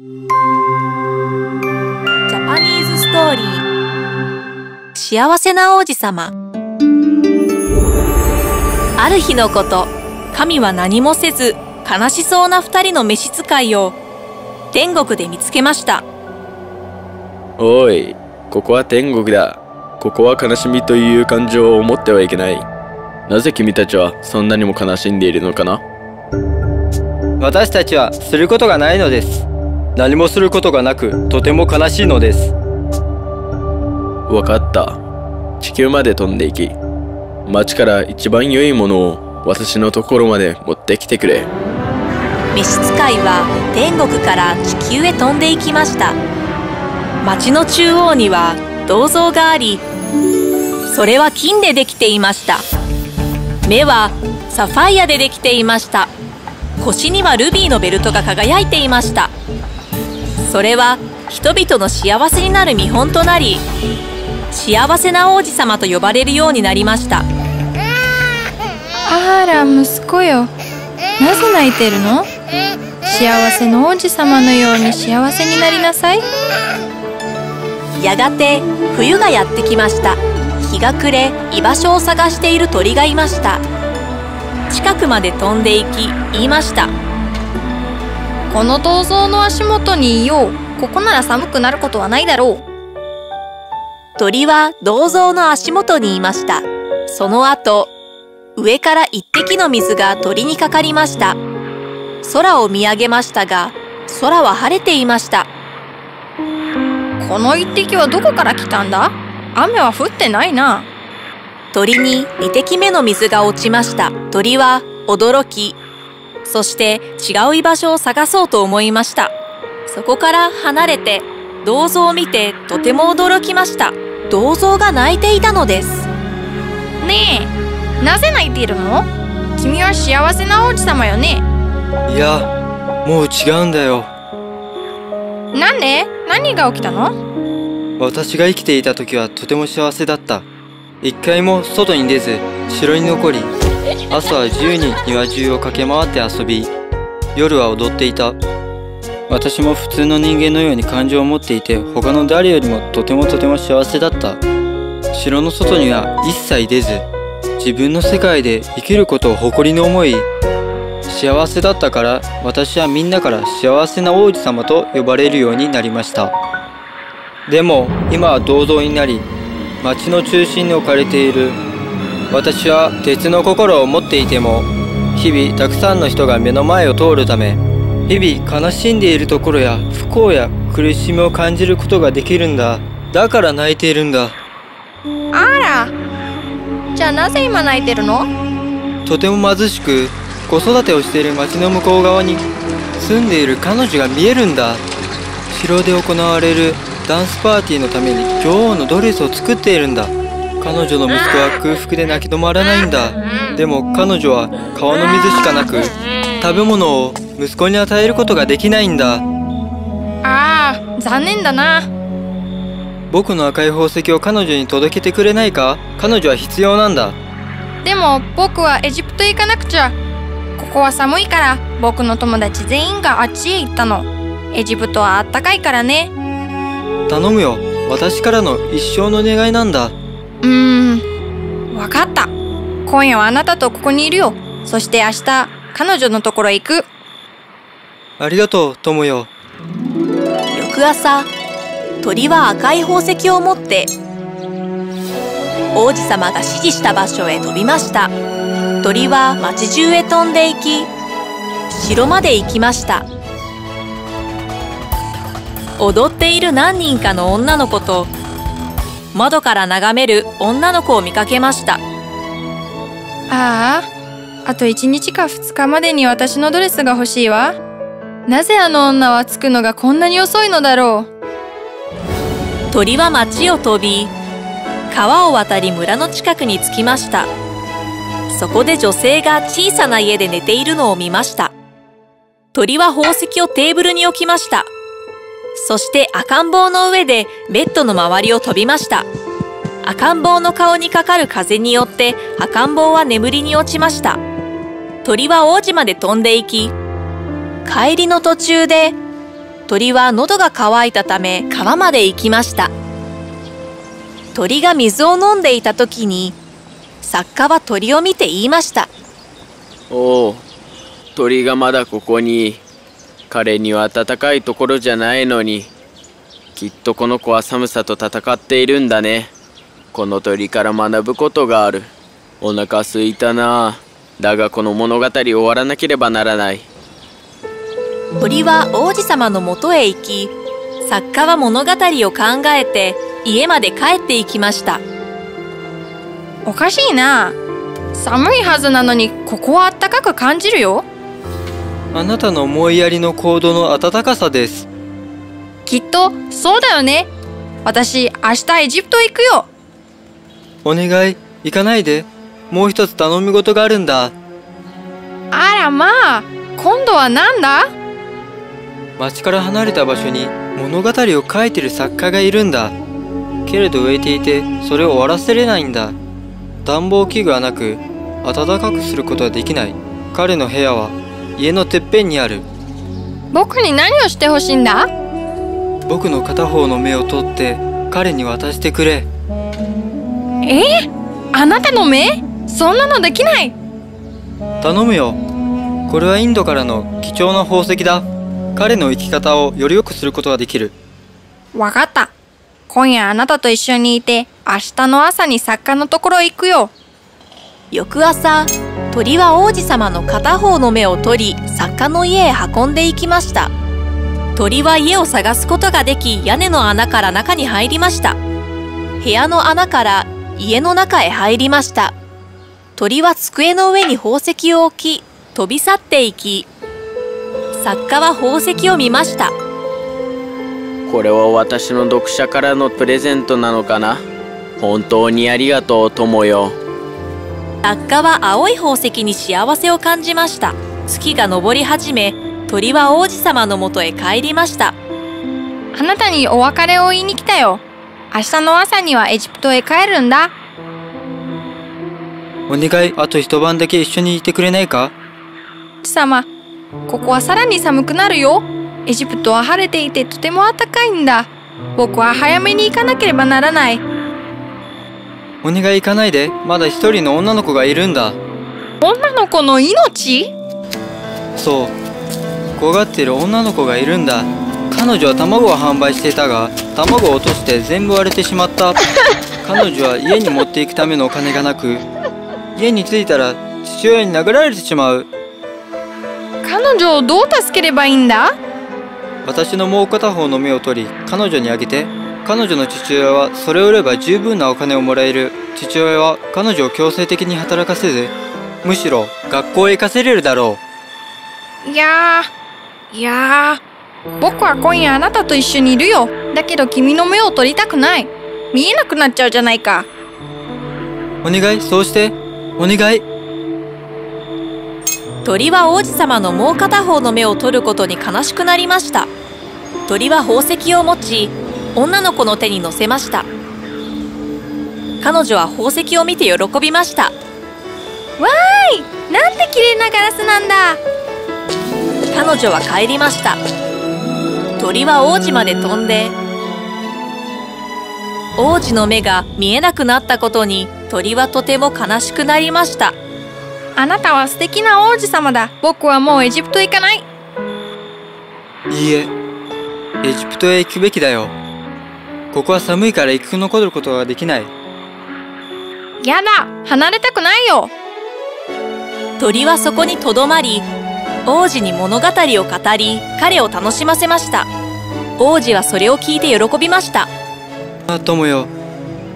ジャパニーズストーリー幸せな王子様。ある日のこと。神は何もせず悲しそうな二人の召使いを天国で見つけました。おいここは天国だ。ここは悲しみという感情を持ってはいけない。なぜ君たちはそんなにも悲しんでいるのかな？私たちはすることがないのです何もすることがなくとても悲しいのです。わかった。地球まで飛んでいき町から一番良いものを私のところまで持ってきてくれ。召使いは天国から地球へ飛んでいきました。町の中央には銅像がありそれは金でできていました。目はサファイアでできていました。腰にはルビーのベルトが輝いていましたそれは人々の幸せになる見本となり幸せな王子様と呼ばれるようになりました。あら息子よ。なぜ泣いてるの？幸せの王子様のように幸せになりなさい。やがて冬がやってきました。日が暮れ居場所を探している鳥がいました。近くまで飛んでいき言いましたこの銅像の足元にいよう。ここなら寒くなることはないだろう。鳥は銅像の足元にいました。その後上から一滴の水が鳥にかかりました。空を見上げましたが空は晴れていました。この一滴はどこから来たんだ？雨は降ってないな。鳥に2滴目の水が落ちました。鳥は驚きそして違う居場所を探そうと思いました。そこから離れて銅像を見てとても驚きました。銅像が泣いていたのです。ねえなぜ泣いているの？君は幸せな王子様よね。いやもう違うんだよ。なんで？何が起きたの？私が生きていた時はとても幸せだった。一回も外に出ず城に残り朝は自由に庭中を駆け回って遊び夜は踊っていた。私も普通の人間のように感情を持っていて他の誰よりもとてもとても幸せだった。城の外には一切出ず自分の世界で生きることを誇りに思い幸せだったから私はみんなから幸せな王子様と呼ばれるようになりました。でも今は銅像になり町の中心に置かれている私は鉄の心を持っていても日々たくさんの人が目の前を通るため日々悲しんでいるところや不幸や苦しみを感じることができるんだ。だから泣いているんだ。あら。じゃあなぜ今泣いてるの？とても貧しく子育てをしている町の向こう側に住んでいる彼女が見えるんだ。城で行われるダンスパーティーのために女王のドレスを作っているんだ彼女の息子は空腹で泣き止まらないんだ。でも彼女は川の水しかなく食べ物を息子に与えることができないんだ。ああ残念だな。僕の赤い宝石を彼女に届けてくれないか？彼女は必要なんだ。でも僕はエジプトへ行かなくちゃ。ここは寒いから僕の友達全員があっちへ行ったの。エジプトはあったかいからね。頼むよ。私からの一生の願いなんだうーん。わかった。今夜はあなたとここにいるよ。そして明日彼女のところへ行く。ありがとう友よ。翌朝鳥は赤い宝石を持って王子様が指示した場所へ飛びました。鳥は町中へ飛んでいき城まで行きました。踊っている何人かの女の子と窓から眺める女の子を見かけました。あああと1日か2日までに私のドレスが欲しいわ。なぜあの女は着くのがこんなに遅いのだろう。鳥は町を飛び川を渡り村の近くに着きました。そこで女性が小さな家で寝ているのを見ました。鳥は宝石をテーブルに置きましたそして赤ん坊の上でベッドの周りを飛びました。赤ん坊の顔にかかる風によって赤ん坊は眠りに落ちました。鳥は王子まで飛んでいき帰りの途中で鳥は喉が渇いたため川まで行きました。鳥が水を飲んでいた時に作家は鳥を見て言いました。おお鳥がまだここに。彼には暖かいところじゃないのにきっとこの子は寒さと戦っているんだね。この鳥から学ぶことがある。お腹すいたな。だがこの物語終わらなければならない。鳥は王子様のもとへ行き作家は物語を考えて家まで帰っていきました。おかしいな。寒いはずなのにここは暖かく感じるよあなたの思いやりの行動の温かさです。きっとそうだよね。私明日エジプト行くよ。お願い。行かないで。もう一つ頼み事があるんだ。あらまあ今度は何だ？町から離れた場所に物語を書いてる作家がいるんだ。けれど植えていてそれを終わらせれないんだ。暖房器具はなく暖かくすることはできない。彼の部屋は家のてっぺんにある。僕に何をしてほしいんだ？僕の片方の目を取って彼に渡してくれ。え？あなたの目？そんなのできない。頼むよ。これはインドからの貴重な宝石だ。彼の生き方をより良くすることができる。わかった。今夜あなたと一緒にいて明日の朝に作家のところへ行くよ翌朝鳥は王子様の片方の目を取り作家の家へ運んでいきました。鳥は家を探すことができ屋根の穴から中に入りました。部屋の穴から家の中へ入りました。鳥は机の上に宝石を置き飛び去っていき作家は宝石を見ました。これは私の読者からのプレゼントなのかな？本当にありがとう友よ。作家は青い宝石に幸せを感じました。月が昇り始め鳥は王子様のもとへ帰りました。あなたにお別れを言いに来たよ。明日の朝にはエジプトへ帰るんだ。お願いあと一晩だけ一緒にいてくれないか？王子様ここはさらに寒くなるよ。エジプトは晴れていてとても暖かいんだ。僕は早めに行かなければならないお願い行かないで。まだ一人の女の子がいるんだ。女の子の命？そう。怖がっている女の子がいるんだ。彼女は卵を販売していたが卵を落として全部割れてしまった。彼女は家に持っていくためのお金がなく家に着いたら父親に殴られてしまう。彼女をどう助ければいいんだ？私のもう片方の目を取り彼女にあげて彼女の父親はそれを売れば十分なお金をもらえる。父親は彼女を強制的に働かせずむしろ学校へ行かせれるだろいやーいやー僕は今夜あなたと一緒にいるよ。だけど君の目を取りたくない。見えなくなっちゃうじゃないか。うお願いそうして。お願い。鳥は王子様のもう片方の目を取ることに悲しくなりました。鳥は宝石を持ち女の子の手に乗せました。彼女は宝石を見て喜びました。わーいなんて綺麗なガラスなんだ。彼女は帰りました。鳥は王子まで飛んで王子の目が見えなくなったことに鳥はとても悲しくなりました。あなたは素敵な王子様だ。僕はもうエジプト行かない。いいえエジプトへ行くべきだよここは寒いから行く残ることができない。やだ。離れたくないよ。鳥はそこにとどまり王子に物語を語り彼を楽しませました。王子はそれを聞いて喜びました。あ友よ。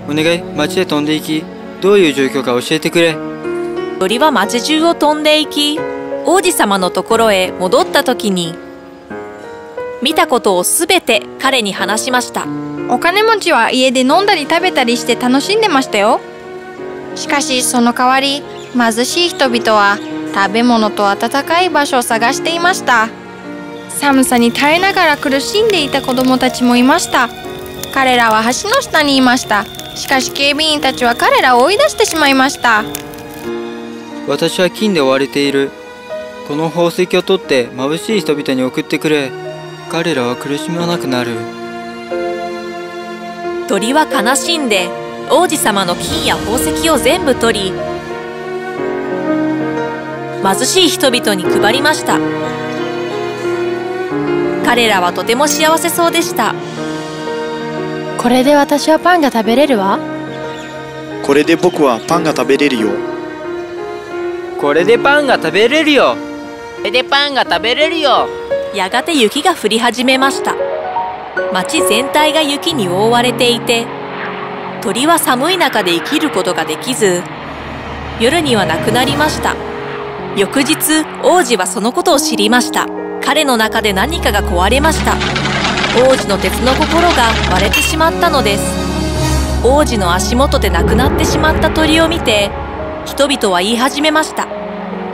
お願い。町へ飛んで行き。どういう状況か教えてくれ。鳥は町中を飛んでいき王子様のところへ戻った時に見たことをすべて彼に話しました。お金持ちは家で飲んだり食べたりして楽しんでましたよ。しかしその代わり貧しい人々は食べ物と暖かい場所を探していました。寒さに耐えながら苦しんでいた子供たちもいました。彼らは橋の下にいました。しかし警備員たちは彼らを追い出してしまいました。私は金で追われている。この宝石を取って眩しい人々に送ってくれ彼らは苦しまなくなる。鳥は悲しんで王子様の金や宝石を全部取り貧しい人々に配りました。彼らはとても幸せそうでした。これで私はパンが食べれるわ。これで僕はパンが食べれるよ。これでパンが食べれるよ。これでパンが食べれるよやがて雪が降り始めました。町全体が雪に覆われていて鳥は寒い中で生きることができず夜には亡くなりました。翌日王子はそのことを知りました。彼の中で何かが壊れました。王子の鉄の心が割れてしまったのです。王子の足元で亡くなってしまった鳥を見て人々は言い始めました。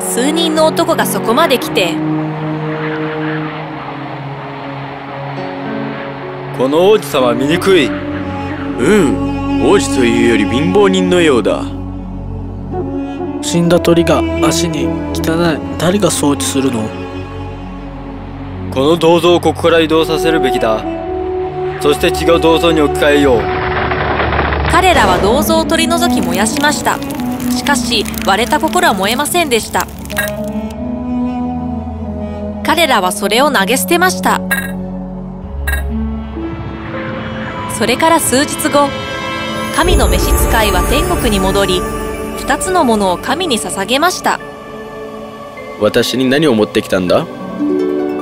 数人の男がそこまで来てこの王子様は醜い。うん王子というより貧乏人のようだ。死んだ鳥が足に汚い。誰が掃除するの？この銅像をここから移動させるべきだ。そして違う銅像に置き換えよう。彼らは銅像を取り除き燃やしました。しかし割れた心は燃えませんでした。彼らはそれを投げ捨てましたそれから数日後神の召使いは天国に戻り2つのものを神に捧げました。私に何を持ってきたんだ？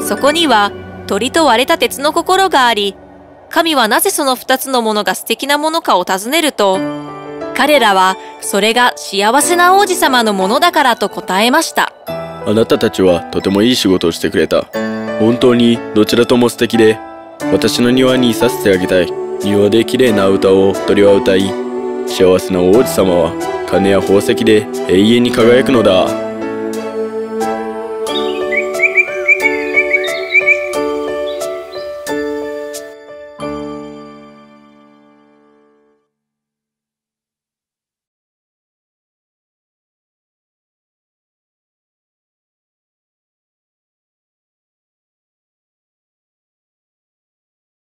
そこには鳥と割れた鉄の心があり神はなぜその2つのものが素敵なものかを尋ねると彼らはそれが幸せな王子様のものだからと答えました。あなたたちはとてもいい仕事をしてくれた。本当にどちらとも素敵で私の庭にいさせてあげたい庭で綺麗な歌を鳥は歌い幸せな王子様は金や宝石で永遠に輝くのだ。